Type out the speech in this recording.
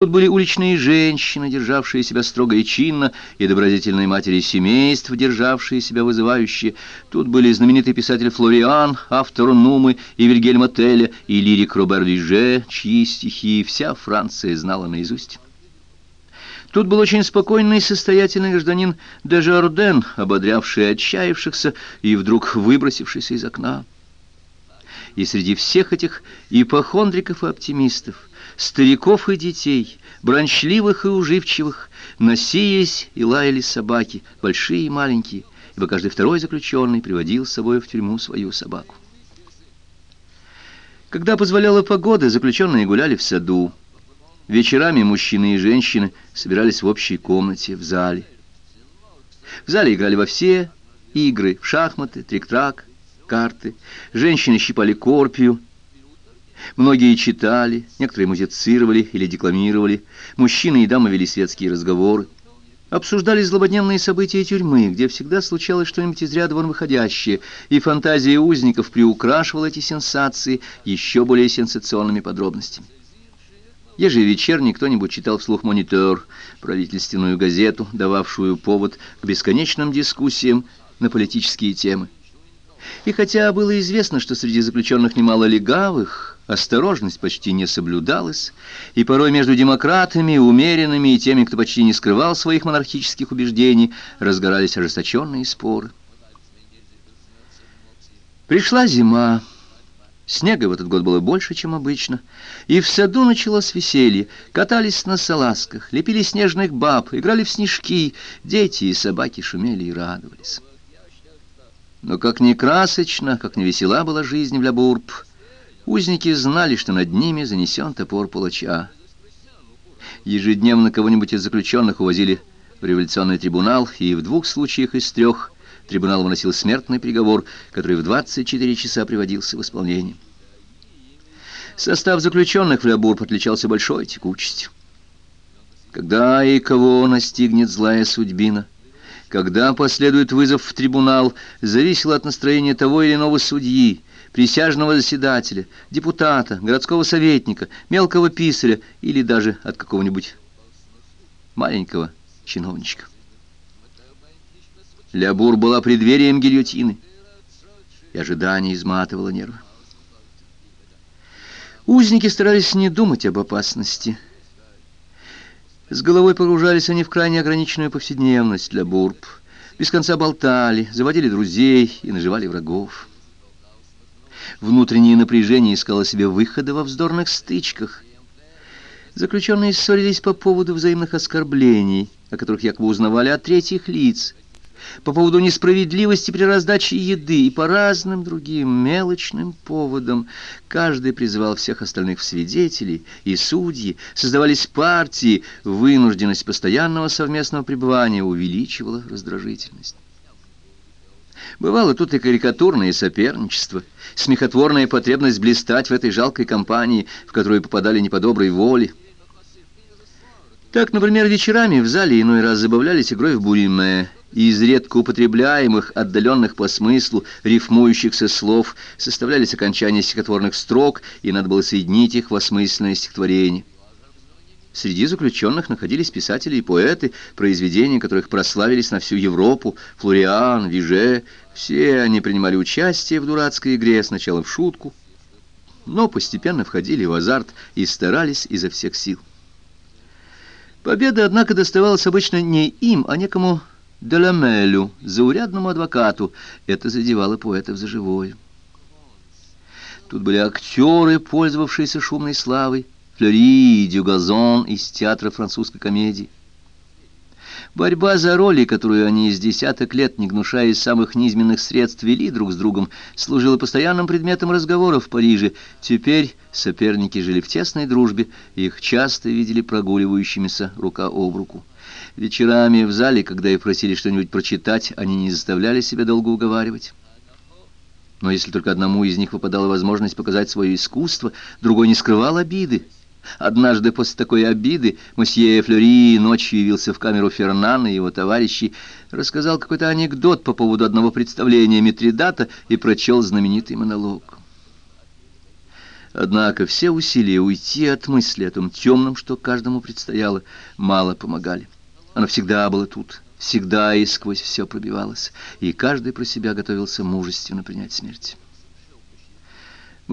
Тут были уличные женщины, державшие себя строго и чинно, и добродетельные матери семейств, державшие себя вызывающе. Тут были знаменитый писатель Флориан, автор Нумы и Вильгельма Теля, и лирик Робер Виже, чьи стихи вся Франция знала наизусть. Тут был очень спокойный и состоятельный гражданин Дежарден, ободрявший отчаявшихся и вдруг выбросившийся из окна. И среди всех этих ипохондриков и оптимистов, стариков и детей, брончливых и уживчивых, носились и лаяли собаки, большие и маленькие, ибо каждый второй заключенный приводил с собой в тюрьму свою собаку. Когда позволяла погода, заключенные гуляли в саду. Вечерами мужчины и женщины собирались в общей комнате, в зале. В зале играли во все игры, в шахматы, трик-трак, карты. Женщины щипали корпию, Многие читали, некоторые музицировали или декламировали, мужчины и дамы вели светские разговоры. Обсуждали злободневные события тюрьмы, где всегда случалось что-нибудь из ряда вон выходящее, и фантазия узников приукрашивала эти сенсации еще более сенсационными подробностями. Ежевечерний кто-нибудь читал вслух «Монитор», правительственную газету, дававшую повод к бесконечным дискуссиям на политические темы. И хотя было известно, что среди заключенных немало легавых, осторожность почти не соблюдалась, и порой между демократами, умеренными и теми, кто почти не скрывал своих монархических убеждений, разгорались ожесточенные споры. Пришла зима. Снега в этот год было больше, чем обычно, и в саду началось веселье. Катались на салазках, лепили снежных баб, играли в снежки, дети и собаки шумели и радовались. Но как ни красочно, как ни весела была жизнь в Лябурб, Узники знали, что над ними занесен топор палача. Ежедневно кого-нибудь из заключенных увозили в революционный трибунал, и в двух случаях из трех трибунал выносил смертный приговор, который в 24 часа приводился в исполнение. Состав заключенных в Лябурб отличался большой текучестью. Когда и кого настигнет злая судьбина, когда последует вызов в трибунал, зависело от настроения того или иного судьи, присяжного заседателя, депутата, городского советника, мелкого писаря или даже от какого-нибудь маленького чиновничка. Лябур была преддверием гильотины, и ожидание изматывало нервы. Узники старались не думать об опасности. С головой погружались они в крайне ограниченную повседневность для бурб. Без конца болтали, заводили друзей и наживали врагов. Внутреннее напряжение искало себе выхода во вздорных стычках. Заключенные ссорились по поводу взаимных оскорблений, о которых якобы узнавали от третьих лиц, по поводу несправедливости при раздаче еды и по разным другим мелочным поводам. Каждый призывал всех остальных в свидетели и судьи, создавались партии, вынужденность постоянного совместного пребывания увеличивала раздражительность. Бывало тут и карикатурное соперничество, смехотворная потребность блистать в этой жалкой компании, в которую попадали не по доброй воле. Так, например, вечерами в зале иной раз забавлялись игрой в буриме, и из редко употребляемых, отдаленных по смыслу, рифмующихся слов составлялись окончания стихотворных строк, и надо было соединить их в осмысленное стихотворение. Среди заключенных находились писатели и поэты, произведения которых прославились на всю Европу, Флориан, Виже. Все они принимали участие в дурацкой игре, сначала в шутку, но постепенно входили в азарт и старались изо всех сил. Победа, однако, доставалась обычно не им, а некому Деламелю, заурядному адвокату. Это задевало поэтов за живое. Тут были актеры, пользовавшиеся шумной славой, Флори и Дюгазон из театра французской комедии. Борьба за роли, которую они из десяток лет, не гнушая самых низменных средств, вели друг с другом, служила постоянным предметом разговоров в Париже. Теперь соперники жили в тесной дружбе, их часто видели прогуливающимися рука об руку. Вечерами в зале, когда их просили что-нибудь прочитать, они не заставляли себя долго уговаривать. Но если только одному из них выпадала возможность показать свое искусство, другой не скрывал обиды. Однажды после такой обиды мосье Флюри ночью явился в камеру Фернана и его товарищей, рассказал какой-то анекдот по поводу одного представления Митридата и прочел знаменитый монолог. Однако все усилия уйти от мысли о том темном, что каждому предстояло, мало помогали. Оно всегда было тут, всегда и сквозь все пробивалось, и каждый про себя готовился мужественно принять смерть.